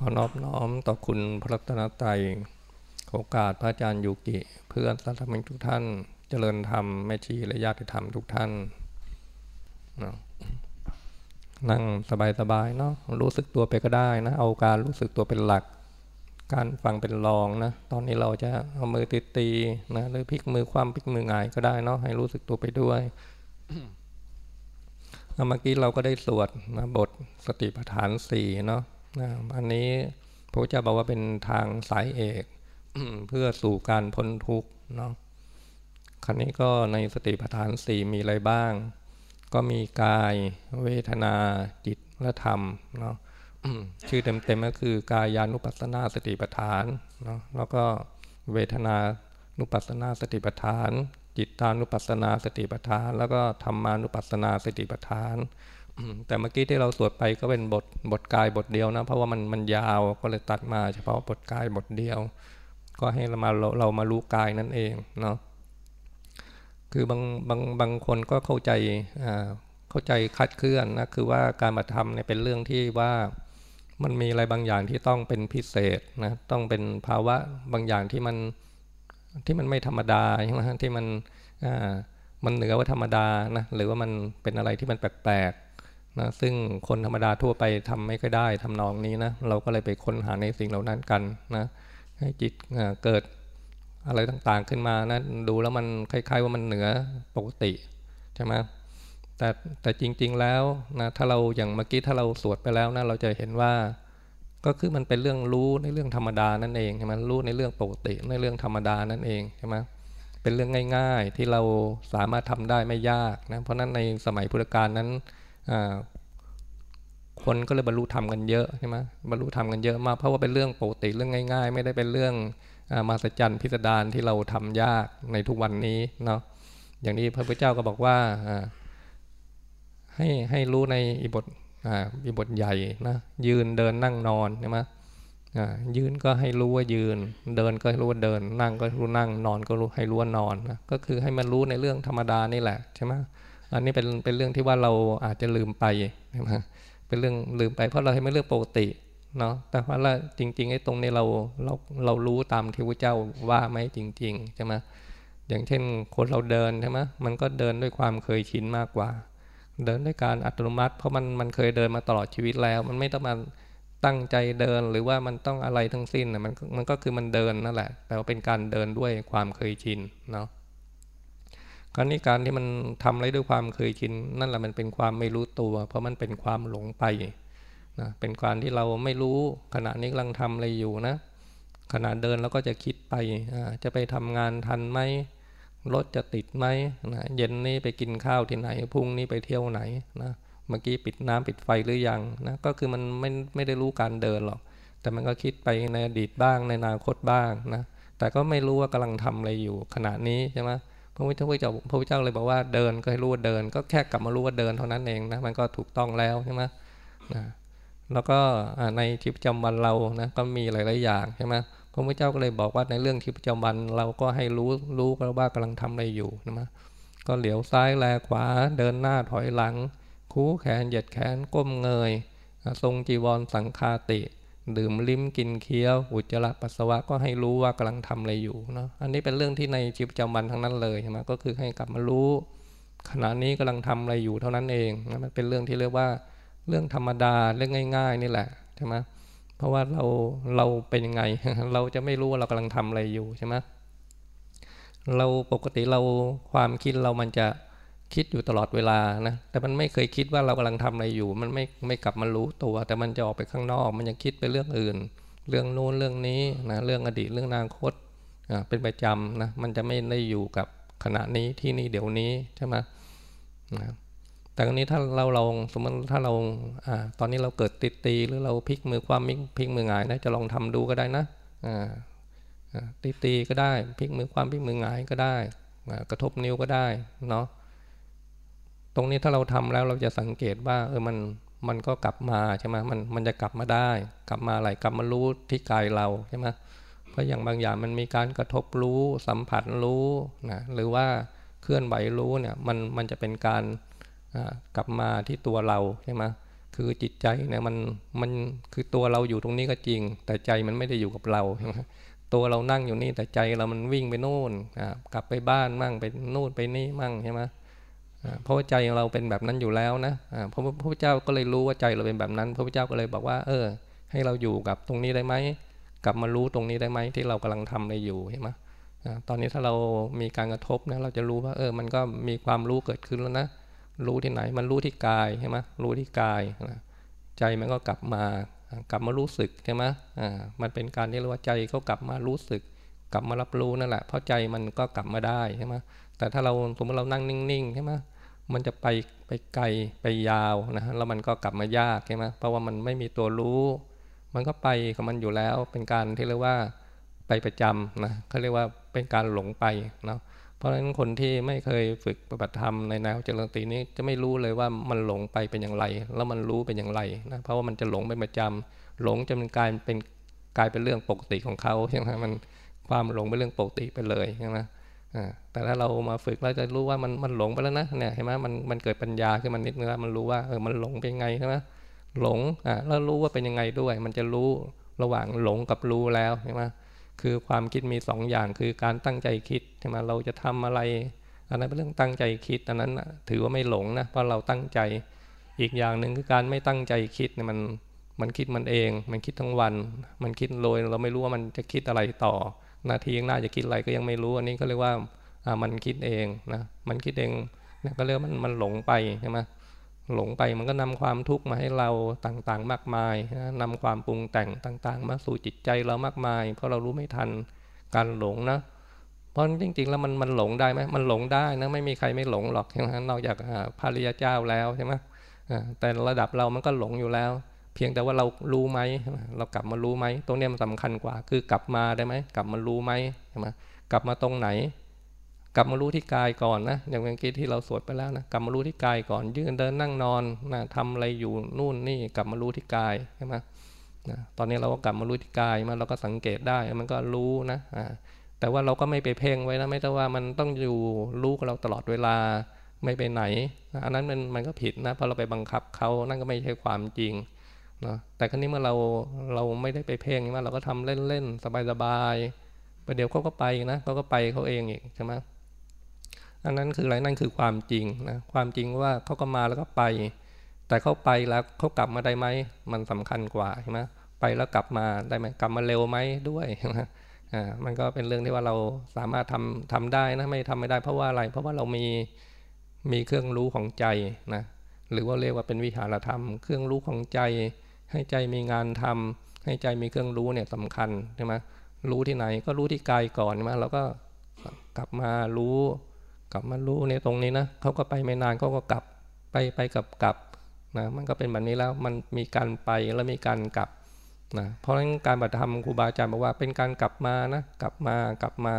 ขอนอบน้อมต่อคุณพระรัตนตรัยโอกาสพระอาจารย์ยูกิ เพื่อนสัตมิกทุกท่าน เจริญธรรมแม่ชีและญาติธรรมทุกท่านนั่งสบายๆเนาะรู้สึกตัวไปก็ได้นะ เอาการรู้สึกตัวเป็นหลัก การฟังเป็นรองนะ ตอนนี้เราจะเอามือตีตีนะหรือพลิกมือความพลิกมือหงายก็ได้เนาะให้รู้สึกตัวไปด้วยเมื่อกี้เราก็ได้สวดนะบทสติปัฏฐานสี่เนาะ นะอันนี้พระเจ้าบอกว่าเป็นทางสายเอกเพื่อสู่การพ้นทุกข์เนาะครั้นี้ก็ในสติปัฏฐานสี่มีอะไรบ้าง ก็มีกายเวทนาจิตและธรรมเนาะชื่อเต็มๆก็คือกายานุปัสสนาสติปัฏฐานเนาะแล้วก็เวทนานุปัสสนาสติปัฏฐาน จิตตานุปัสสนาสติปัฏฐาน แล้วก็ธรรมานุปัสสนาสติปัฏฐาน แต่เมื่อกี้ที่เราสวดไปก็เป็นบทบทกายบทเดียวนะ เพราะว่ามันมันยาวก็เลยตัดมาเฉพาะบทกายบทเดียว ก็ให้เรามาเราเรามารู้กายนั่นเองเนาะคือบางบางบางคนก็เข้าใจเข้าใจคัดเคลื่อนนะคือว่าการมาทำเนี่ยเป็นเรื่องที่ว่ามันมีอะไรบางอย่างที่ต้องเป็นพิเศษนะต้องเป็นภาวะบางอย่างที่มันที่มันไม่ธรรมดาใช่ไหมที่มันมันเหนือว่าธรรมดานะหรือว่ามันเป็นอะไรที่มันแปลก นะซึ่งคนธรรมดาทั่วไปทำไม่ค่อยได้ทำนองนี้นะเราก็เลยไปค้นหาในสิ่งเหล่านั้นกันนะให้จิตเกิดอะไรต่างๆขึ้นมานะดูแล้วมันคล้าย ๆ ว่ามันเหนือปกติใช่ไหมแต่แต่จริง ๆแล้วนะถ้าเราอย่างเมื่อกี้ถ้าเราสวดไปแล้วนะเราจะเห็นว่า ก็คือมันเป็นเรื่องรู้ในเรื่องธรรมดานั่นเองใช่ไหมรู้ในเรื่องปกติในเรื่องธรรมดานั่นเองใช่ไหมเป็นเรื่องง่าย ๆ ที่เราสามารถทำได้ไม่ยากนะเพราะนั้นในสมัยพุทธกาลนั้น คนก็เลยบรรลุธรรมกันเยอะใช่ไหมบรรลุธรรมกันเยอะมากเพราะว่าเป็นเรื่องปกติเรื่องง่าย ๆ ไม่ได้เป็นเรื่องมาสจจันพิสดารที่เราทำยากในทุกวันนี้เนาะอย่างนี้พระพุทธเจ้าก็บอกว่าให้ให้รู้ในอิบทอิบทใหญ่นะยืนเดินนั่งนอนใช่ไหมยืนก็ให้รู้ว่ายืน เดินก็ให้รู้ว่าเดิน นั่งก็รู้นั่งนอนก็รู้ให้รู้ว่านอนนะก็คือให้มันรู้ในเรื่องธรรมดานี่แหละใช่ไหม อันนี้เป็นเป็นเรื่องที่ว่าเราอาจจะลืมไปเป็นเรื่องลืมไปเพราะเราให้ไม่เรื่องปกติเนาะแต่ว่าจริง ๆไอ้ตรงนี้เราเราเรารู้ตามที่พระเจ้าว่าไหมจริงๆใช่ไหมอย่างเช่นคนเราเดินใช่ไหมมันก็เดินด้วยความเคยชินมากกว่า เดินด้วยการอัตโนมัติ เพราะมันมันเคยเดินมาตลอดชีวิตแล้ว มันไม่ต้องมาตั้งใจเดินหรือว่ามันต้องอะไรทั้งสิ้นมันมันก็คือมันเดินนั่นแหละ แต่ว่าเป็นการเดินด้วยความเคยชินเนาะ ครานี้การที่มันทำอะไรด้วยความเคยชินนั่นแหละมันเป็นความไม่รู้ตัว เพราะมันเป็นความหลงไปนะเป็นการที่เราไม่รู้ขณะนี้กำลังทำอะไรอยู่นะขณะเดินเราก็จะคิดไปจะไปทำงานทันไหมรถจะติดไหมนะเย็นนี้ไปกินข้าวที่ไหนพรุ่งนี้ไปเที่ยวไหนนะเมื่อกี้ปิดน้ำปิดไฟหรือยังนะก็คือมันไม่ไม่ได้รู้การเดินหรอก แต่มันก็คิดไปในอดีตบ้างในอนาคตบ้างนะแต่ก็ไม่รู้ว่ากำลังทำอะไรอยู่ขณะนี้ใช่ไหม พระพุทธเจ้าพระพุทธเจ้าเลยบอกว่าเดินก็ให้รู้ว่าเดิน ก็แค่กลับมารู้ว่าเดินเท่านั้นเองนะมันก็ถูกต้องแล้วใช่ไหมนะแล้วก็ในชีวิตประจำวันเรานะก็มีหลาย ๆ อย่างใช่ไหมพระพุทธเจ้าก็เลยบอกว่าในเรื่องชีวิตประจำวันเราก็ให้รู้รู้กันว่ากำลังทำอะไรอยู่นะก็เหลียวซ้ายแลขวาเดินหน้าถอยหลัง คู่แขนเหยียดแขนก้มเงย ทรงจีวรสังคาติ ดื่มลิ้มกินเคี้ยว อุจจาระปัสสาวะก็ให้รู้ว่ากำลังทำอะไรอยู่เนาะอันนี้เป็นเรื่องที่ในชีวิตประจำวันทั้งนั้นเลยใช่ไหมก็คือให้กลับมารู้ ขณะนี้กำลังทำอะไรอยู่เท่านั้นเองนะมันเป็นเรื่องที่เรียกว่าเรื่องธรรมดาเรื่องง่าย ๆ นี่แหละใช่ไหมเพราะว่าเราเราเป็นยังไง เราจะไม่รู้ว่าเรากำลังทำอะไรอยู่ใช่ไหมเราปกติเราความคิดเรามันจะ คิดอยู่ตลอดเวลานะแต่มันไม่เคยคิดว่าเรากำลังทำอะไรอยู่ มันไม่ไม่กลับมารู้ตัว แต่มันจะออกไปข้างนอก มันยังคิดไปเรื่องอื่น เรื่องโน้นเรื่องนี้นะเรื่องอดีตเรื่องอนาคตเป็นประจำนะมันจะไม่ได้อยู่กับขณะนี้ที่นี่เดี๋ยวนี้ใช่ไหมนะแต่ตรนี้ถ้าเราลองสมมติถ้าเราอตอนนี้เราเกิดติดตีหรือเราพลิกมือความพลิกมือหงายนะจะลองทำดูก็ได้นะตีตีก็ได้พลิกมือความพลิกมือหงายก็ได้ กระทบนิ้วก็ได้เนาะ ตรงนี้ถ้าเราทำแล้วเราจะสังเกตว่า เออมันมันก็กลับมาใช่ไหมมันมันจะกลับมาได้ กลับมาอะไรกลับมารู้ที่กายเราใช่ไหมเพราะอย่างบางอย่างมันมีการกระทบรู้สัมผัสรู้นะหรือว่าเคลื่อนไหวรู้เนี่ยมันมันจะเป็นการกลับมาที่ตัวเราใช่ไหมคือจิตใจเนี่ยมันมันคือตัวเราอยู่ตรงนี้ก็จริง แต่ใจมันไม่ได้อยู่กับเราใช่ไหมตัวเรานั่งอยู่นี่แต่ใจเรามันวิ่งไปโน่นกลับไปบ้านมั่งไปโน่นไปนี่มั่งใช่ไหม เพราะว่าใจของเราเป็นแบบนั้นอยู่แล้วนะพระพุทธเจ้าก็เลยรู้ว่าใจเราเป็นแบบนั้น พระพุทธเจ้าก็เลยบอกว่า เออ ให้เราอยู่กับตรงนี้ได้ไหมกลับมารู้ตรงนี้ได้ไหมที่เรากำลังทำอะไรอยู่ใช่ไหมตอนนี้ถ้าเรามีการกระทบนะเราจะรู้ว่าเออ มันก็มีความรู้เกิดขึ้นแล้วนะรู้ที่ไหนมันรู้ที่กายใช่ไหมรู้ที่กายใจมันก็กลับมากลับมารู้สึกใช่ไหมอ่ามันเป็นการที่เรียกว่าใจเขากลับมารู้สึก กลับมารับรู้นั่นแหละเพราะใจมันก็กลับมาได้ใช่ไหมแต่ถ้าเราสมมติเรานั่งนิ่งๆใช่ไหม มันจะไปไปไกลไปยาวนะแล้วมันก็กลับมายากใช่ไหมเพราะว่ามันไม่มีตัวรู้ มันก็ไปของมันอยู่แล้ว เป็นการที่เรียกว่าไปประจำนะเขาเรียกว่าเป็นการหลงไปเนาะเพราะฉะนั้นคนที่ไม่เคยฝึกปฏิบัติธรรมในแนวเจริญตินี้จะไม่รู้เลยว่ามันหลงไปเป็นอย่างไร แล้วมันรู้เป็นอย่างไรนะเพราะว่ามันจะหลงเป็นประจำหลงจะเป็นการเป็นกลายเป็นเรื่องปกติของเขาใช่ไหมมันความหลงเป็นเรื่องปกติไปเลยใช่ไหม แต่ถ้าเรามาฝึกเราจะรู้ว่ามันมันหลงไปแล้วนะเนี่ยเห็นไหมมันมันเกิดปัญญาขึ้นมานิดนึงแล้วมันรู้ว่าเออมันหลงเป็นไงใช่ไหมหลงอ่าแล้วรู้ว่าเป็นยังไงด้วย มันจะรู้ระหว่างหลงกับรู้แล้วใช่ไหมคือความคิดมีสองอย่างคือการตั้งใจคิดใช่ไหมเราจะทำอะไร อันนั้นเป็นเรื่องตั้งใจคิดอันนั้นถือว่าไม่หลงนะเพราะเราตั้งใจ อีกอย่างหนึ่งคือการไม่ตั้งใจคิดเนี่ยมันมันคิดมันเอง มันคิดทั้งวัน มันคิดโดยเราไม่รู้ว่ามันจะคิดอะไรต่อ นาทีข้างหน้าจะคิดอะไรก็ยังไม่รู้ อันนี้ก็เรียกว่ามันคิดเองนะมันคิดเองนะก็เรียกมันมันหลงไปใช่ไหมหลงไปมันก็นำความทุกข์มาให้เราต่างๆ มากมายนะนำความปรุงแต่งต่างๆ มาสู่จิตใจเรามากมาย เพราะเรารู้ไม่ทันการหลงนะเพราะจริงๆแล้วมันมันหลงได้ไหมมันหลงได้นะไม่มีใครไม่หลงหรอกใช่ไหมนอกจากพระริยเจ้าแล้วใช่ไหมแต่ระดับเรามันก็หลงอยู่แล้ว เพียงแต่ว่าเรารู้ไหมเรากลับมารู้ไหมตรงนี้มันสำคัญกว่า คือกลับมาได้ไหมกลับมารู้ไหมใช่ไหมกลับมาตรงไหน กลับมารู้ที่กายก่อนนะอย่างเมื่อกี้ที่เราสวดไปแล้วนะกลับมารู้ที่กายก่อน ยืนเดินนั่งนอนนะทำอะไรอยู่นู่นนี่กลับมารู้ที่กายใช่ไหมนะตอนนี้เราก็กลับมารู้ที่กายมาเราก็สังเกตได้มันก็รู้นะอ่าแต่ว่าเราก็ไม่ไปเพ่งไว้นะไม่ใช่ว่ามันต้องอยู่รู้กับเราตลอดเวลาไม่ไปไหน อันนั้นมันมันก็ผิดนะเพราะเราไปบังคับเขานั่นก็ไม่ใช่ความจริง เนาะแต่ครั้นี้เมื่อเราเราไม่ได้ไปเพ่งว่าเราก็ทำเล่นๆสบายๆประเดี๋ยวเขาก็ไปนะเขาก็ไปเขาเองอีกใช่ไหมอันนั้นคืออะไรนั่นคือความจริงนะความจริงว่าเขาก็มาแล้วก็ไป แต่เขาไปแล้วเขากลับมาได้ไหมมันสำคัญกว่าใช่ไหมไปแล้วกลับมาได้ไหมกลับมาเร็วไหมด้วยนะอ่ามันก็เป็นเรื่องที่ว่าเราสามารถทำทำได้นะไม่ทำไม่ได้เพราะว่าอะไร เพราะว่าเรามีมีเครื่องรู้ของใจนะหรือว่าเรียกว่าเป็นวิหารธรรม เครื่องรู้ของใจ ให้ใจมีงานทำให้ใจมีเครื่องรู้เนี่ยสำคัญใช่ไหมรู้ที่ไหนก็รู้ที่กายก่อนใช่ไหมเราก็กลับมารู้ กลับมารู้ในตรงนี้นะเขาก็ไปไม่นานเขาก็กลับไปไปกับกลับนะมันก็เป็นแบบนี้แล้วมันมีการไปแล้วมีการกลับนะเพราะฉะนั้นการปฏิธรรมครูบาอาจารย์บอกว่าเป็นการกลับมานะกลับมากลับมา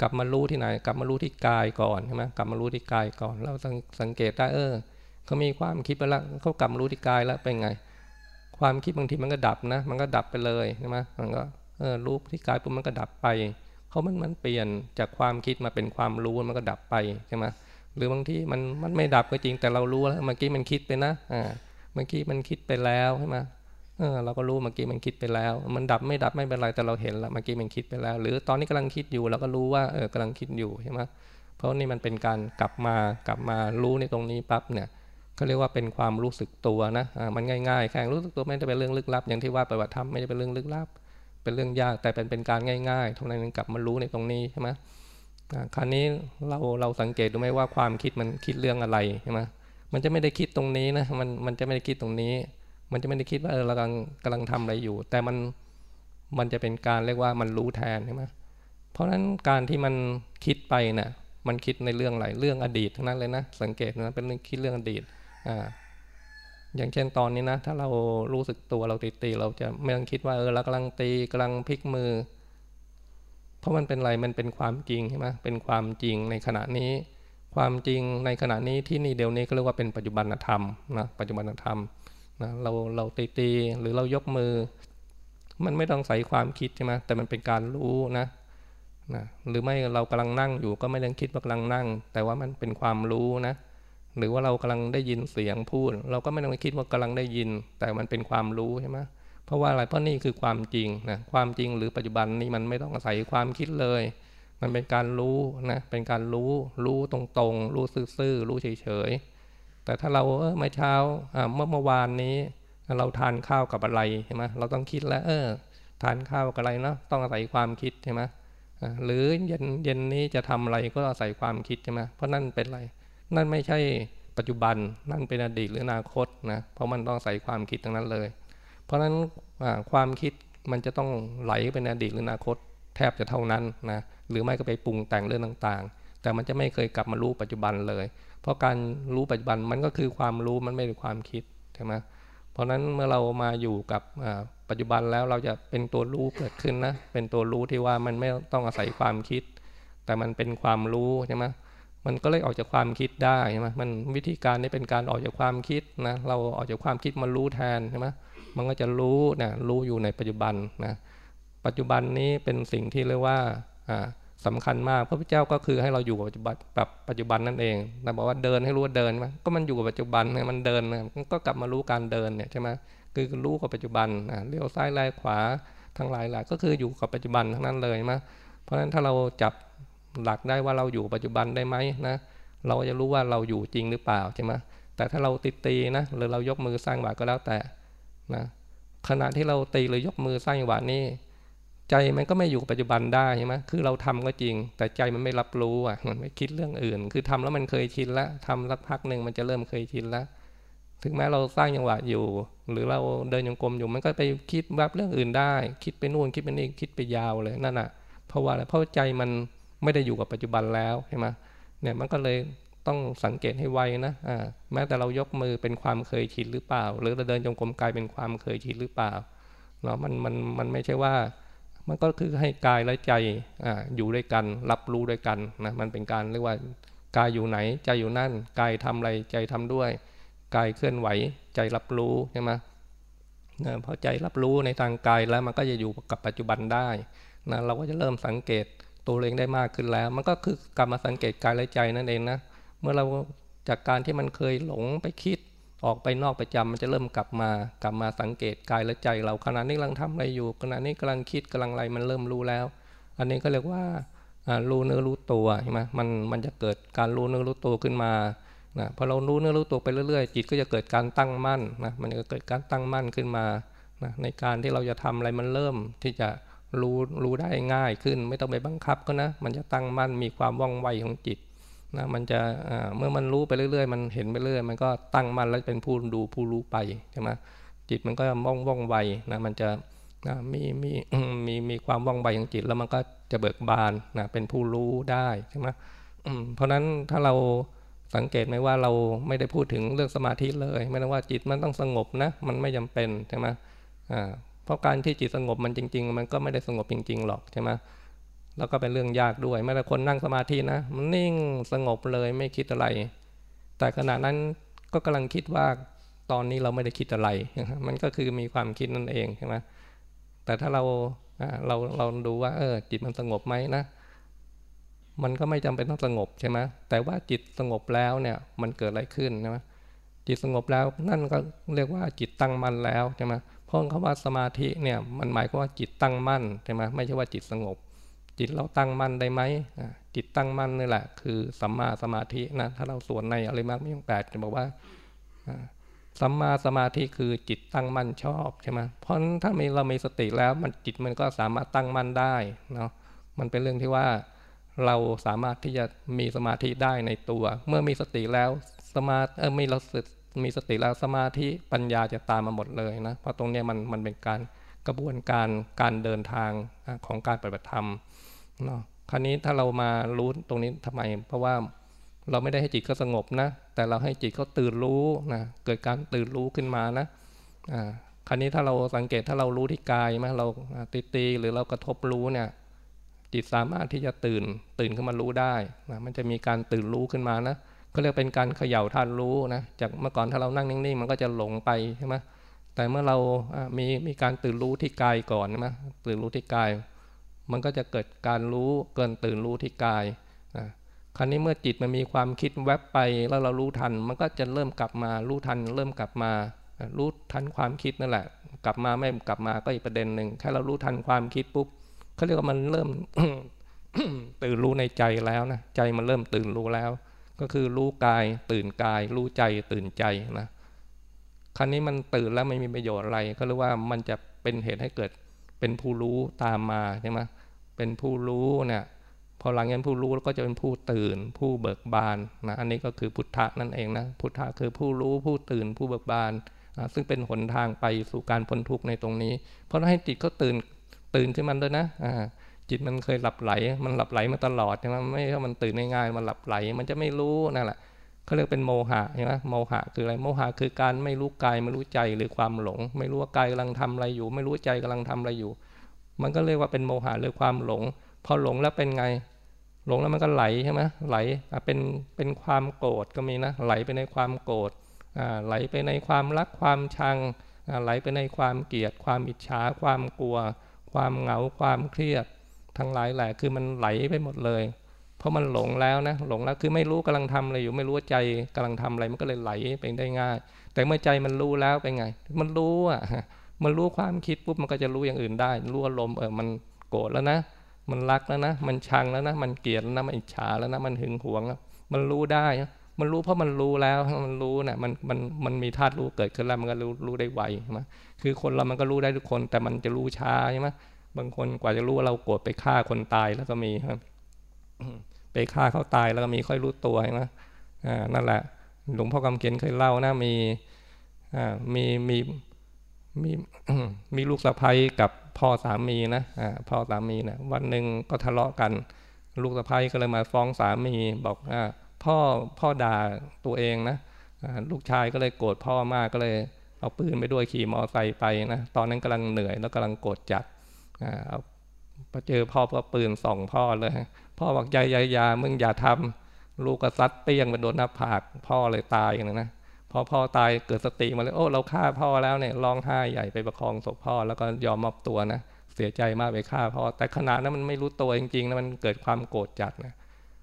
กลับมารู้ที่ไหน กลับมารู้ที่กายก่อนใช่ไหมกลับมารู้ที่กายก่อน เราสังเกตได้เออเขามีความคิดไปแล้วเขากลับมารู้ที่กายแล้วเป็นไง ความคิดบางทีมันก็ดับนะ มันก็ดับไปเลยใช่ไหมมันก็เออรู้ที่กายปุ๊บมันก็ดับไปเขามันมันเปลี่ยนจากความคิดมาเป็นความรู้มันก็ดับไปใช่ไหมหรือบางที่มันมันไม่ดับก็จริงแต่เรารู้แล้วเมื่อกี้มันคิดไปนะอ่าเมื่อกี้มันคิดไปแล้วใช่ไหมเออเราก็รู้เมื่อกี้มันคิดไปแล้ว มันดับไม่ดับไม่เป็นไรแต่เราเห็นแล้วเมื่อกี้มันคิดไปแล้ว หรือตอนนี้กำลังคิดอยู่เราก็รู้ว่าเออกำลังคิดอยู่ใช่ไหมเพราะนี่มันเป็นการกลับมากลับมารู้ในตรงนี้ปั๊บเนี่ย เขาเรียกว่าเป็นความรู้สึกตัวนะมันง่ายๆแค่รู้สึกตัวไม่ได้เป็นเรื่องลึกลับ อย่างที่ว่าปฏิบัติธรรมไม่ได้เป็นเรื่องลึกลับ เป็นเรื่องยากแต่เป็นเป็นการง่ายๆทุกนั้นกลับมารู้ในตรงนี้ใช่ไหมคราวนี้เราเราสังเกตดูไหมว่าความคิดมันคิดเรื่องอะไรใช่ไหมมันจะไม่ได้คิดตรงนี้นะมันมันจะไม่ได้คิดตรงนี้ มันจะไม่ได้คิดว่าเออเรากำลังกำลังทำอะไรอยู่ แต่มันมันจะเป็นการเรียกว่ามันรู้แทนใช่ไหมเพราะฉะนั้นการที่มันคิดไปเนะ่ยมันคิดในเรื่องอะไรเรื่องอดีตทั้งนั้นเลยนะสังเกตนะเป็นเรื่องคิดเรื่องอดีต อย่างเช่นตอนนี้นะ ถ้าเรารู้สึกตัวเราตีตีเราจะไม่ต้องคิดว่าเออเรากำลังตีกำลังพลิกมือ เพราะมันเป็นอะไรมันเป็นความจริงใช่ไหมเป็นความจริงในขณะนี้ ความจริงในขณะนี้ที่นี่เดี๋ยวนี้ก็เรียกว่าเป็นปัจจุบันธรรมนะปัจจุบันธรรมนะเราเราตีตีหรือเรายกมือ มันไม่ต้องใส่ความคิดใช่ไหมแต่มันเป็นการรู้นะนะหรือไม่เรากำลังนั่งอยู่ก็ไม่ต้องคิดว่ากำลังนั่ง แต่ว่ามันเป็นความรู้นะ หรือว่าเรากำลังได้ยินเสียงพูด เราก็ไม่ต้องคิดว่ากำลังได้ยิน แต่มันเป็นความรู้ใช่ไหมเพราะว่าอะไรเพราะนี่คือความจริงนะความจริงหรือปัจจุบันนี่มันไม่ต้องอาศัยความคิดเลย มันเป็นการรู้นะเป็นการรู้รู้ตรงๆ รู้ซื่อๆรู้เฉยๆแต่ถ้าเราเออเมื่อเช้าเมื่อเมื่อวานนี้ เราทานข้าวกับอะไรใช่ไหมเราต้องคิดแล้ว เออ ทานข้าวกับอะไรเนาะต้องอาศัยความคิดใช่ไหมหรือเย็นเย็นนี้จะทำอะไรก็อาศัยความคิดใช่ไหมเพราะนั่นเป็นอะไร นั่นไม่ใช่ปัจจุบันนั่นเป็นอดีตหรืออนาคตนะเพราะมันต้องใส่ความคิดทั้งนั้นเลย เพราะฉะนั้นความคิดมันจะต้องไหลเป็นอดีตหรืออนาคต แทบจะเท่านั้นนะหรือไม่ก็ไปปรุงแต่งเรื่องต่างๆ แต่มันจะไม่เคยกลับมารู้ปัจจุบันเลย เพราะการรู้ปัจจุบันมันก็คือความรู้มันไม่ใช่ความคิดใช่ไหมเพราะฉะนั้นเมื่อเรามาอยู่กับปัจจุบันแล้วเราจะเป็นตัวรู้เกิดขึ้นนะเป็นตัวรู้ที่ว่ามันไม่ต้องอาศัยความคิด แต่มันเป็นความรู้ใช่ไหม มันก็เลยออกจากความคิดได้ใช่ไหมมันวิธีการนี้เป็นการออกจากความคิดนะ เราออกจากความคิดมารู้แทนใช่ไหมมันก็จะรู้นะรู้อยู่ในปัจจุบันนะปัจจุบันนี้เป็นสิ่งที่เรียกว่าสำคัญมากพระพุทธเจ้าก็คือให้เราอยู่กับปัจจุบันแบบปัจจุบันนั่นเองแต่บอกว่าเดินให้รู้ว่าเดินไหมก็มันอยู่กับปัจจุบันมันเดินก็กลับมารู้การเดินเนี่ยใช่ไหมคือรู้กับปัจจุบันเลี้ยวซ้ายไล่ขวาทั้งหลายหลายก็คืออยู่กับปัจจุบันทั้งนั้นเลยมะเพราะฉะนั้นถ้าเราจับ หลักได้ว่าเราอยู่ปัจจุบันได้ไหมนะเราจะรู้ว่าเราอยู่จริงหรือเปล่าใช่ไหมแต่ถ้าเราติดตีนะหรือเรายกมือสร้างบาตก็แล้วแต่นะขณะที่เราตีหรือยกมือสร้างบาตนี่ใจมันก็ไม่อยู่ปัจจุบันได้ใช่ไหมคือเราทำก็จริง แต่ใจมันไม่รับรู้อะมันไม่คิดเรื่องอื่น คือทำแล้วมันเคยชินล้วทำสักพักหนึ่งมันจะเริ่มเคยชินล้วถึงแม้เราสร้างจังหวะอยู่ หรือเราเดินยังกลมอยู่มันก็ไปคิดแบบเรื่องอื่นได้ คิดไปนู่นคิดไปนี่คิดไปยาวเลยนั่นอะเพราะว่าอะไรเพราะใจมัน ไม่ได้อยู่กับปัจจุบันแล้วใช่ไหมเนี่ยมันก็เลยต้องสังเกตให้ไวนะอ่าแม้แต่เรายกมือเป็นความเคยชินหรือเปล่า หรือเราเดินจงกรมกายเป็นความเคยชินหรือเปล่าเนาะมันมันมันไม่ใช่ว่า มันก็คือให้กายและใจอ่าอยู่ด้วยกัน รับรู้ด้วยกันนะมันเป็นการเรียกว่ากายอยู่ไหนใจอยู่นั่นกายทำอะไรใจทำด้วยกายเคลื่อนไหวใจรับรู้ใช่ไหมนะพอใจรับรู้ในทางกายแล้วมันก็จะอยู่กับปัจจุบันได้นะเราก็จะเริ่มสังเกต ตัวเองได้มากขึ้นแล้ว มันก็คือกลับมาสังเกตกายและใจนั่นเองนะเมื่อเราจากการที่มันเคยหลงไปคิดออกไปนอกประจำมันจะเริ่มกลับมากลับมาสังเกตกายและใจเราขณะนี้กำลังทำอะไรอยู่ขณะนี้กำลังคิดกำลังอะไรมันเริ่มรู้แล้ว อันนี้ก็เรียกว่ารู้เนื้อรู้ตัวใช่ไหมมันมันจะเกิดการรู้เนื้อรู้ตัวขึ้นมานะพอเรารู้เนื้อรู้ตัวไปเรื่อยๆจิตก็จะเกิดการตั้งมั่นนะมันจะเกิดการตั้งมั่นขึ้นมานะในการที่เราจะทำอะไรมันเริ่มที่จะ รู้รู้ได้ง่ายขึ้น ไม่ต้องไปบังคับก็นะ มันจะตั้งมั่นมีความว่องไวของจิตนะมันจะเมื่อมันรู้ไปเรื่อยๆ มันเห็นไปเรื่อยมันก็ตั้งมั่นแล้วเป็นผู้ดูผู้รู้ไปใช่ไหมจิตมันก็ว่องว่องไวนะมันจะนะมีมีมีมีความว่องไวของจิตแล้วมันก็จะเบิกบานนะเป็นผู้รู้ได้ใช่ไหมเพราะนั้นถ้าเราสังเกตไหมว่าเราไม่ได้พูดถึงเรื่องสมาธิเลย ไม่ต้องว่าจิตมันต้องสงบนะ มันไม่จาเป็นใช่ไหม เพราะการที่จิตสงบมันจริง ๆ มันก็ไม่ได้สงบจริง ๆ หรอกใช่ไหมแล้วก็เป็นเรื่องยากด้วยแม้แต่คนนั่งสมาธินะ มันนิ่งสงบเลยไม่คิดอะไร แต่ขณะนั้นก็กำลังคิดว่าตอนนี้เราไม่ได้คิดอะไร มันก็คือมีความคิดนั่นเองใช่ไหมแต่ถ้าเราเราเราดูว่าเออจิตมันสงบไหมนะ มันก็ไม่จำเป็นต้องสงบใช่ไหมแต่ว่าจิตสงบแล้วเนี่ยมันเกิดอะไรขึ้นใช่ไหมจิตสงบแล้วนั่นก็เรียกว่าจิตตั้งมั่นแล้วใช่ไหม เพราะคำว่าสมาธิเนี่ยมันหมายความว่าจิตตั้งมั่นใช่ไหมไม่ใช่ว่าจิตสงบ จิตเราตั้งมั่นได้ไหมจิตตั้งมั่นนี่แหละ คือสัมมาสมาธินะถ้าเราสวนในอะไรมากไม่ยองแปดจะบอกว่าสัมมาสมาธิคือจิตตั้งมั่นชอบใช่ไหมเพราะถ้าเรามีสติแล้วมันจิตมันก็สามารถตั้งมั่นได้เนาะมันเป็นเรื่องที่ว่าเราสามารถที่จะมีสมาธิได้ในตัว เมื่อมีสติแล้วสมาเออมีเรา มีสติแล้วสมาธิปัญญาจะตามมาหมดเลยนะเพราะตรงนี้มันมันเป็นการกระบวนการการเดินทางของการปฏิบัติธรรมเนาะคราวนี้ถ้าเรามารู้ตรงนี้ทำไม เพราะว่าเราไม่ได้ให้จิตเขาสงบนะ แต่เราให้จิตเขาตื่นรู้นะเกิดการตื่นรู้ขึ้นมานะอ่าคราวนี้ถ้าเราสังเกตถ้าเรารู้ที่กายไหมเราตีตีหรือเรากระทบรู้เนี่ยจิตสามารถที่จะตื่นตื่นขึ้นมารู้ได้นะมันจะมีการตื่นรู้ขึ้นมานะ ก็เรียกเป็นการเขย่าทานรู้นะจากเมื่อก่อนถ้าเรานั่งนิ่งๆ มันก็จะหลงไปใช่ไหมแต่เมื่อเรามีมีการตื่นรู้ที่กายก่อนใช่ไหมตื่นรู้ที่กาย มันก็จะเกิดการรู้เกินตื่นรู้ที่กายคราวนี้เมื่อจิตมันมีความคิดแวบไปแล้วเรารู้ทัน มันก็จะเริ่มกลับมารู้ทัน เริ่มกลับมารู้ทันความคิดนั่นแหละ กลับมาไม่กลับมาก็อีกประเด็นหนึ่งแค่เรารู้ทันความคิดปุ๊บเขาเรียกว่ามันเริ่มตื่นรู้ในใจแล้วนะใจมันเริ่มตื่นรู้แล้ว ก็คือรู้กาย ตื่นกาย รู้ใจตื่นใจนะครั้นี้มันตื่นแล้วไม่มีประโยชน์อะไร ก็เรียกว่ามันจะเป็นเหตุให้เกิดเป็นผู้รู้ตามมาใช่ไหมเป็นผู้รู้เนี่ยพอหลังจากผู้รู้ก็จะเป็นผู้ตื่น ผู้เบิกบานนะอันนี้ก็คือพุทธะนั่นเองนะพุทธะคือผู้รู้ผู้ตื่นผู้เบิกบานซึ่งเป็นหนทางไปสู่การพ้นทุกข์ในตรงนี้ เพราะให้จิตก็ตื่นตื่นขึ้นมันด้วยนะ จิตมันเคยหลับไหล มันหลับไหลมาตลอดใช่ไหมไม่ใช่มันตื่นง่ายๆมันหลับไหล มันจะไม่รู้นั่นแหละเขาเรียกเป็นโมหะใช่ไหมโมหะคืออะไรโมหะคือการไม่รู้กายไม่รู้ใจหรือความหลง ไม่รู้ว่ากายกำลังทำอะไรอยู่ ไม่รู้ใจกำลังทำอะไรอยู่ มันก็เรียกว่าเป็นโมหะหรือความหลง พอหลงแล้วเป็นไง หลงแล้วมันก็ไหลใช่ไหมไหลเป็นเป็นความโกรธก็มีนะไหลไปในความโกรธไหลไปในความรักความชังไหลไปในความเกลียด ความอิจฉาความกลัว ความเหงาความเครียด ทั้งหลายแหละคือมันไหลไปหมดเลย เพราะมันหลงแล้วนะหลงแล้วคือไม่รู้กำลังทำอะไรอยู่ไม่รู้ว่าใจกำลังทำอะไรมันก็เลยไหลไปได้ง่าย แต่เมื่อใจมันรู้แล้วเป็นไง มันรู้อะมันรู้ความคิดปุ๊บมันก็จะรู้อย่างอื่นได้ รู้อารมณ์เออมันโกรธแล้วนะ มันรักแล้วนะ มันชังแล้วนะ มันเกลียดแล้วนะ มันอิจฉาแล้วนะ มันหึงหวง มันรู้ได้ มันรู้เพราะมันรู้แล้ว มันรู้นะ่ะ มัน มัน มันมีธาตุรู้เกิดขึ้นแล้ว มันก็รู้ รู้ได้ไวใช่ไหมคือคนเรามันก็รู้ได้ทุกคน แต่มันจะรู้ช้าใช่ไหม บางคนกว่าจะรู้ว่าเราโกรธไปฆ่าคนตายแล้วก็มีครับ ไปฆ่าเขาตายแล้วก็มีค่อยรู้ตัวใช่ไหมอ่านั่นแหละ หลวงพ่อคำเขียนเคยเล่านะมีอ่ามีมีมีมีลูกสะใภ้กับพ่อสามีนะอ่าพ่อสามีนะวันหนึ่งก็ทะเลาะกัน ลูกสะใภ้ก็เลยมาฟ้องสามีบอกอ่าพ่อพ่อด่าตัวเองนะลูกชายก็เลยโกรธพ่อมากก็เลย เอาปืนไปด้วยขี่มอไซค์ไปนะตอนนั้นกำลังเหนื่อยแล้วกำลังโกรธจัด เอาพอเจอพ่อก็ปืนส่องพ่อเลย พ่อบอกยายายามึงอย่าทำลูกกระซัดเปี้ยงไปโดนหน้าผากพ่อเลยตายอย่างนั้นนะพอพ่อตายเกิดสติมาเลยโอ้เราฆ่าพ่อแล้วเนี่ยร้องไห้ใหญ่ไปประคองศพพ่อแล้วก็ยอมมอบตัวนะเสียใจมากไปฆ่าพ่อแต่ขณะนั้นมันไม่รู้ตัวจริงๆนะมันเกิดความโกรธจัดนะ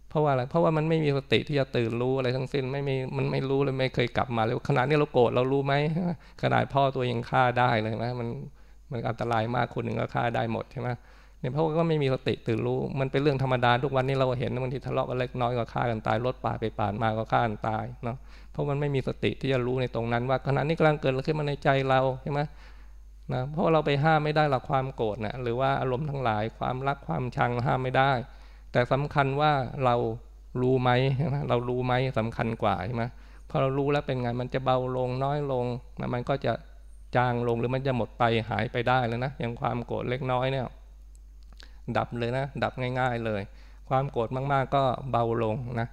เพราะว่าอะไรเพราะว่ามันไม่มีสติที่จะตื่นรู้อะไรทั้งสิ้นไม่มีมันไม่รู้เลยไม่เคยกลับมาเลยขณะนี้เราโกรธเรารู้ไหมขนาดพ่อตัวยังฆ่าได้เลยไหมมัน มันอันตรายมากคนหนึ่งก็ฆ่าได้หมดใช่ไหมเนี่ยเพราะว่าก็ไม่มีสติตื่นรู้ มันเป็นเรื่องธรรมดาทุกวันนี้เราเห็นบางทีทะเลาะกันเล็กน้อยก็ฆ่ากันตายรถป่าไปป่านมาก็ฆ่ากันตายเนาะเพราะมันไม่มีสติที่จะรู้ในตรงนั้น ว่าขณะนี้กำลังเกิดขึ้นมาในใจเราใช่ไหมนะเพราะเราไปห้ามไม่ได้หลักความโกรธนะหรือว่าอารมณ์ทั้งหลายความรักความชังห้ามไม่ได้ แต่สำคัญว่าเรารู้ไหมเรารู้ไหมสำคัญกว่าใช่ไหมพอเรารู้แล้วเป็นไงมันจะเบาลงน้อยลงนะมันก็จะ จางลงหรือมันจะหมดไปหายไปได้แล้วนะอย่างความโกรธเล็กน้อยเนี่ยดับเลยนะ ดับง่าย ๆเลย ความโกรธมากๆก็เบาลงนะ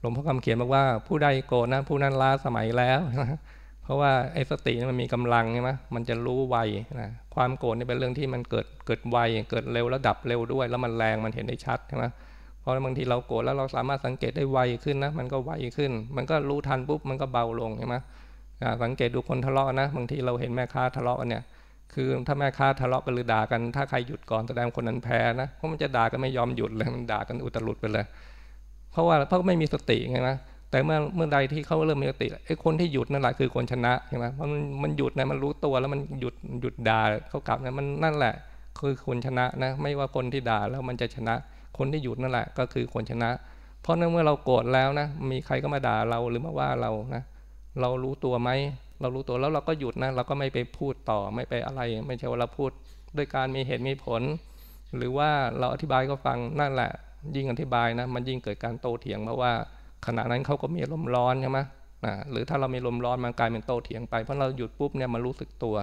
หลวงพ่อคำเขียนบอกว่าผู้ใดโกรธนะผู้นั้นล้าสมัยแล้วนะเพราะว่าไอ้สติมันมีกำลังใช่ไหมมันจะรู้ไวนะความโกรธนี่เป็นเรื่องที่มันเกิดเกิดไวเกิดเร็วแล้วดับเร็วด้วย แล้วมันแรงมันเห็นได้ชัดใช่ไหมเพราะบางทีเราโกรธแล้วเราสามารถสังเกตได้ไวขึ้นนะมันก็ไวขึ้น มันก็รู้ทันปุ๊บมันก็เบาลงใช่ไหม สังเกตดูคนทะเลาะนะบางทีเราเห็นแม่ค้าทะเลาะกันเนี่ยคือถ้าแม่ค้าทะเลาะกันหรือด่ากันถ้าใครหยุดก่อนแสดงคนนั้นแพ้นะเพราะมันจะด่ากันไม่ยอมหยุดเลยมันด่ากันอุตรุดไปเลย เพราะว่าเพราะไม่มีสติไงนะแต่เมื่อเมื่อใดที่เขาเริ่มมีสติไอ้คนที่หยุดนั่นแหละคือคนชนะใช่ไหมเพราะมันมันหยุดนะมันรู้ตัวแล้วมันหยุดหยุดด่าเขากลับนะมันนั่นแหละ คือคนชนะนะไม่ว่าคนที่ด่าแล้วมันจะชนะ คนที่หยุดนั่นแหละก็คือคนชนะ เพราะนั่นเมื่อเราโกรธแล้วนะมีใครก็มาด่าเราหรือมาว่าเรานะ เรารู้ตัวไหมเรารู้ตัวแล้วเราก็หยุดนะเราก็ไม่ไปพูดต่อไม่ไปอะไร ไม่ใช่ว่าเราพูดด้วยการมีเหตุมีผล หรือว่าเราอธิบายก็ฟังนั่นแหละ ยิ่งอธิบายนะ มันยิ่งเกิดการโต้เถียงเพราะว่าขณะนั้นเขาก็มีลมร้อนใช่ไหมนะหรือถ้าเรามีลมร้อนมันกลายเป็นโต้เถียงไปเพราะเราหยุดปุ๊บเนี่ยมันรู้สึกตัว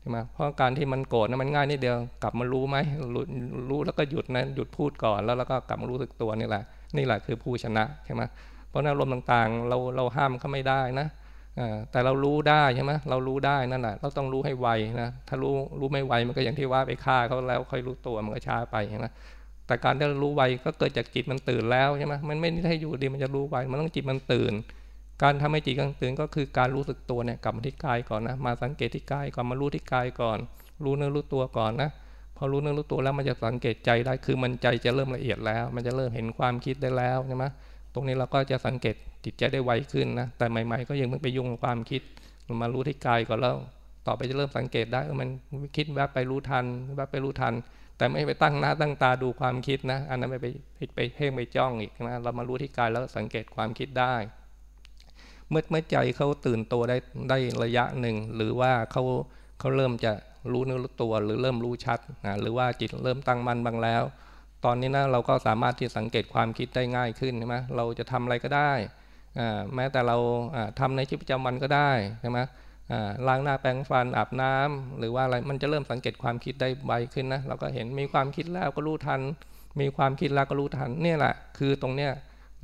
ใช่ไหมเพราะการที่มันโกรธนะมันง่ายนิดเดียวกลับมารู้ไหมรู้แล้วก็หยุดนะหยุดพูดก่อนแล้วแล้วก็กลับมารู้สึกตัวนี่แหละ นี่แหละคือผู้ชนะใช่ไหมเพราะอารมณ์ต่างๆ เราเราห้ามเขาไม่ได้นะ แต่เรารู้ได้ใช่ไหมเรารู้ได้นั่นแหละเราต้องรู้ให้ไวนะถ้ารู้รู้ไม่ไวมันก็อย่างที่ว่าไปฆ่าเขาแล้วค่อยรู้ตัวมันก็ช้าไปใช่ไหมแต่การที่เรารู้ไวก็เกิดจากจิตมันตื่นแล้วใช่ไหมมันไม่ได้อยู่ดีมันจะรู้ไวมันต้องจิตมันตื่น การทำให้จิตมันตื่นก็คือการรู้สึกตัวเนี่ยกลับมาที่กายก่อนนะมาสังเกตที่กายก่อนมารู้ที่กายก่อน รู้เนื้อรู้ตัวก่อนนะพอรู้เนื้อรู้ตัวแล้วมันจะสังเกตใจได้คือมันใจจะเริ่มละเอียดแล้ว มันจะเริ่มเห็นความคิดได้แล้วใช่ไหมตรงนี้เราก็จะสังเกต จิตใจได้ไวขึ้นนะแต่ใหม่ ๆ ก็ยังไม่ไปยุ่งความคิดมารู้ที่กายก่อนแล้วต่อไปจะเริ่มสังเกตได้มันคิดแวบไปรู้ทันแวบไปรู้ทัน แต่ไม่ไปตั้งหน้าตั้งตาดูความคิดนะ อันนั้นไม่ไปไปเพ่งไปจ้องอีกนะเรามารู้ที่กายแล้วสังเกตความคิดได้ เมื่อเมื่อใจเขาตื่นตัวได้ได้ระยะหนึ่ง หรือว่าเขาเขาเริ่มจะรู้เนื้อรู้ตัวหรือเริ่มรู้ชัดนะหรือว่าจิตเริ่มตั้งมั่นบางแล้ว ตอนนี้นะเราก็สามารถที่สังเกตความคิดได้ง่ายขึ้นใช่ไหมเราจะทำอะไรก็ได้ แม้แต่เราทำในชีวิตประจำวันก็ได้ใช่ไหมล้างหน้าแปรงฟันอาบน้ำหรือว่าอะไรมันจะเริ่มสังเกตความคิดได้ไวขึ้นนะเราก็เห็นมีความคิดแล้วก็รู้ทัน มีความคิดแล้วก็รู้ทันนี่แหละ คือตรงเนี้ย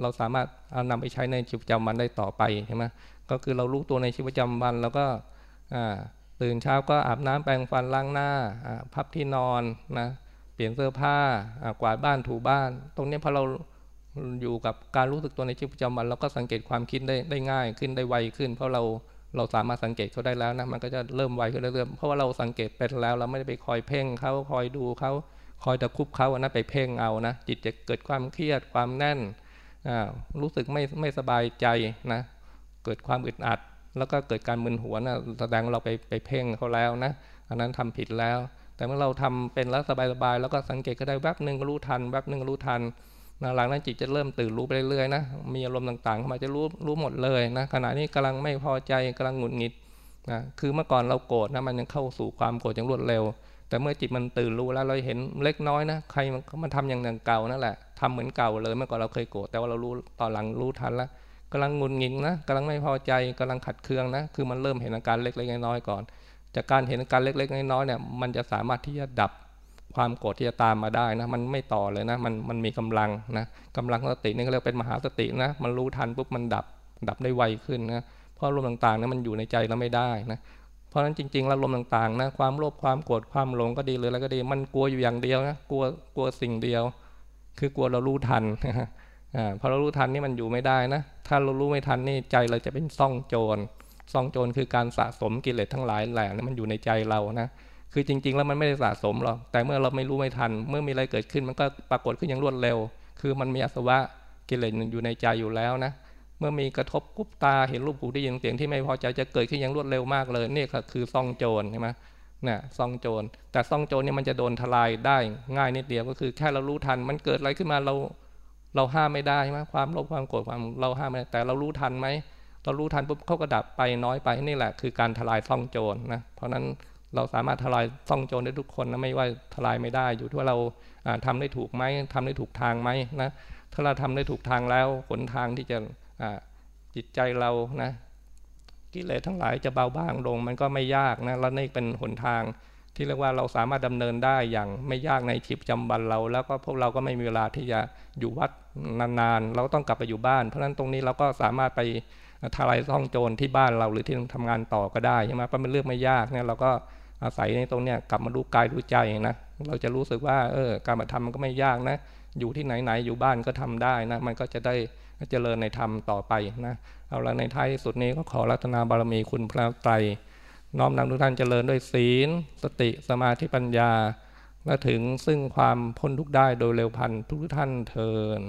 เราสามารถเอานำไปใช้ในชีวิตประจำวันได้ต่อไปใช่ไหมก็คือเรารู้ตัวในชีวิตประจำวันแล้วก็ตื่นเช้าก็อาบน้ำแปรงฟันล้างหน้าพับที่นอนนะเปลี่ยนเสื้อผ้ากวาดบ้านถูบ้าน ตรงนี้พอเรา อยู่กับการรู้สึกตัวในชีวิตประจำวันเราก็สังเกตความคิดได้ได้ง่ายขึ้นได้ไวขึ้น เพราะเราเราสามารถสังเกตเขาได้แล้วนะมันก็จะเริ่มไวขึ้นเรื่อยๆเพราะว่าเราสังเกตเป็นแล้ว เราไม่ได้ไปคอยเพ่งเขาคอยดูเขาคอยตะคุบเขานะไปเพ่งเอานะจิตจะเกิดความเครียดความแน่นรู้สึกไม่ไม่สบายใจนะเกิดความอึดอัด แล้วก็เกิดการมึนหัวนะแสดงเราไปไปเพ่งเขาแล้วนะอันนั้นทำผิดแล้ว แต่เมื่อเราทำเป็นแล้วสบายๆแล้วก็สังเกตก็ได้แวบหนึ่งก็รู้ทันแวบหนึ่งรู้ทัน นะหลังนั้นจิตจะเริ่มตื่นรู้ไปเรื่อยๆนะมีอารมณ์ต่างๆเข้ามาจะรู้รู้หมดเลยนะขณะนี้กำลังไม่พอใจกำลังหงุดหงิดนะคือเมื่อก่อนเราโกรธนะมันยังเข้าสู่ความโกรธอย่างรวดเร็ว แต่เมื่อจิตมันตื่นรู้แล้วเราเห็นเล็กน้อยนะใครมันมันทำอย่างเก่านั่นแหละทำเหมือนเก่าเลยเมื่อก่อนเราเคยโกรธแต่ว่าเรารู้ตอนหลังรู้ทันแล้วกำลังงุนงิงนะกำลังไม่พอใจกำลังขัดเคืองนะคือมันเริ่มเห็นอาการเล็กๆน้อยๆก่อน จากการเห็นอาการเล็กๆน้อยๆเนี่ยมันจะสามารถที่จะดับ ความโกรธที่จะตามมาได้นะ มันไม่ต่อเลยนะ มันมันมีกำลังนะกำลังสตินี่เรียกเป็นมหาสตินะ มันรู้ทันปุ๊บมันดับ ดับได้ไวขึ้นนะเพราะลมต่างๆนะมันอยู่ในใจเราไม่ได้นะเพราะฉะนั้นจริงๆแล้วลมต่างๆนะความโลภความโกรธความหลงก็ดีหรืออะไรก็ดี มันกลัวอยู่อย่างเดียวนะกลัวกลัวสิ่งเดียว คือกลัวเรารู้ทันอ่าพอเรารู้ทันนี่มันอยู่ไม่ได้นะ ถ้าเรารู้ไม่ทันนี่ใจเราจะเป็นซ่องโจรซ่องโจรคือการสะสมกิเลสทั้งหลายแหล่นี่มันอยู่ในใจเรานะ คือจริง ๆ แล้วมันไม่ได้สะสมหรอก แต่เมื่อเราไม่รู้ไม่ทัน เมื่อมีอะไรเกิดขึ้นมันก็ปรากฏขึ้นอย่างรวดเร็ว คือมันมีอาสวะกิเลสอยู่ในใจอยู่แล้วนะ เมื่อมีกระทบกุบตาเห็นรูปหูได้ยินเสียงที่ไม่พอใจจะเกิดขึ้นอย่างรวดเร็วมากเลยนี่ก็คือซ่องโจรใช่ไหมนี่ซ่องโจร แต่ซ่องโจรเนี่ยมันจะโดนทลายได้ง่ายนิดเดียวก็คือแค่เรารู้ทัน มันเกิดอะไรขึ้นมาเราเราห้ามไม่ได้ใช่ไหมความโลภความโกรธความเราห้ามไม่ได้แต่เรารู้ทันไหมเรารู้ทันปุ๊บเขาก็ดับไปน้อยไปนี่แหละคือการทลายซ่องโจรนะเพราะนั้น เราสามารถทลายซ่องโจรได้ทุกคนนะไม่ว่าทลายไม่ได้ อยู่ที่ว่าเราทำได้ถูกไหมทำได้ถูกทางไหมนะถ้าเราทำได้ถูกทางแล้วหนทางที่จะจิตใจเรานะกิเลสทั้งหลายจะเบาบางลง มันก็ไม่ยากนะแล้วนี่เป็นหนทางที่เรียกว่าเราสามารถดำเนินได้อย่างไม่ยากในชีวิตประจำวันเรา แล้วก็พวกเราก็ไม่มีเวลาที่จะอยู่วัดนานๆ เราต้องกลับไปอยู่บ้าน เพราะฉะนั้นตรงนี้เราก็สามารถไปทลายซ่องโจรที่บ้านเราหรือที่ทำงานต่อก็ได้ใช่ไหมเพราะมันเรื่องไม่ยากเนี่ยเราก็ อาศัยในตรงเนี้ยกลับมาดูกายดูใจนะเราจะรู้สึกว่าเออการมาทำมันก็ไม่ยากนะ อยู่ที่ไหนไหนอยู่บ้านก็ทำได้นะ มันก็จะได้เจริญในธรรมต่อไปนะเอาละในท้ายสุดนี้ก็ขอรัตนาบารมีคุณพระไตรน้อมนำทุกท่านเจริญด้วยศีล สติสมาธิปัญญาและถึงซึ่งความพ้นทุกข์ได้โดยเร็วพันทุกท่านเทิน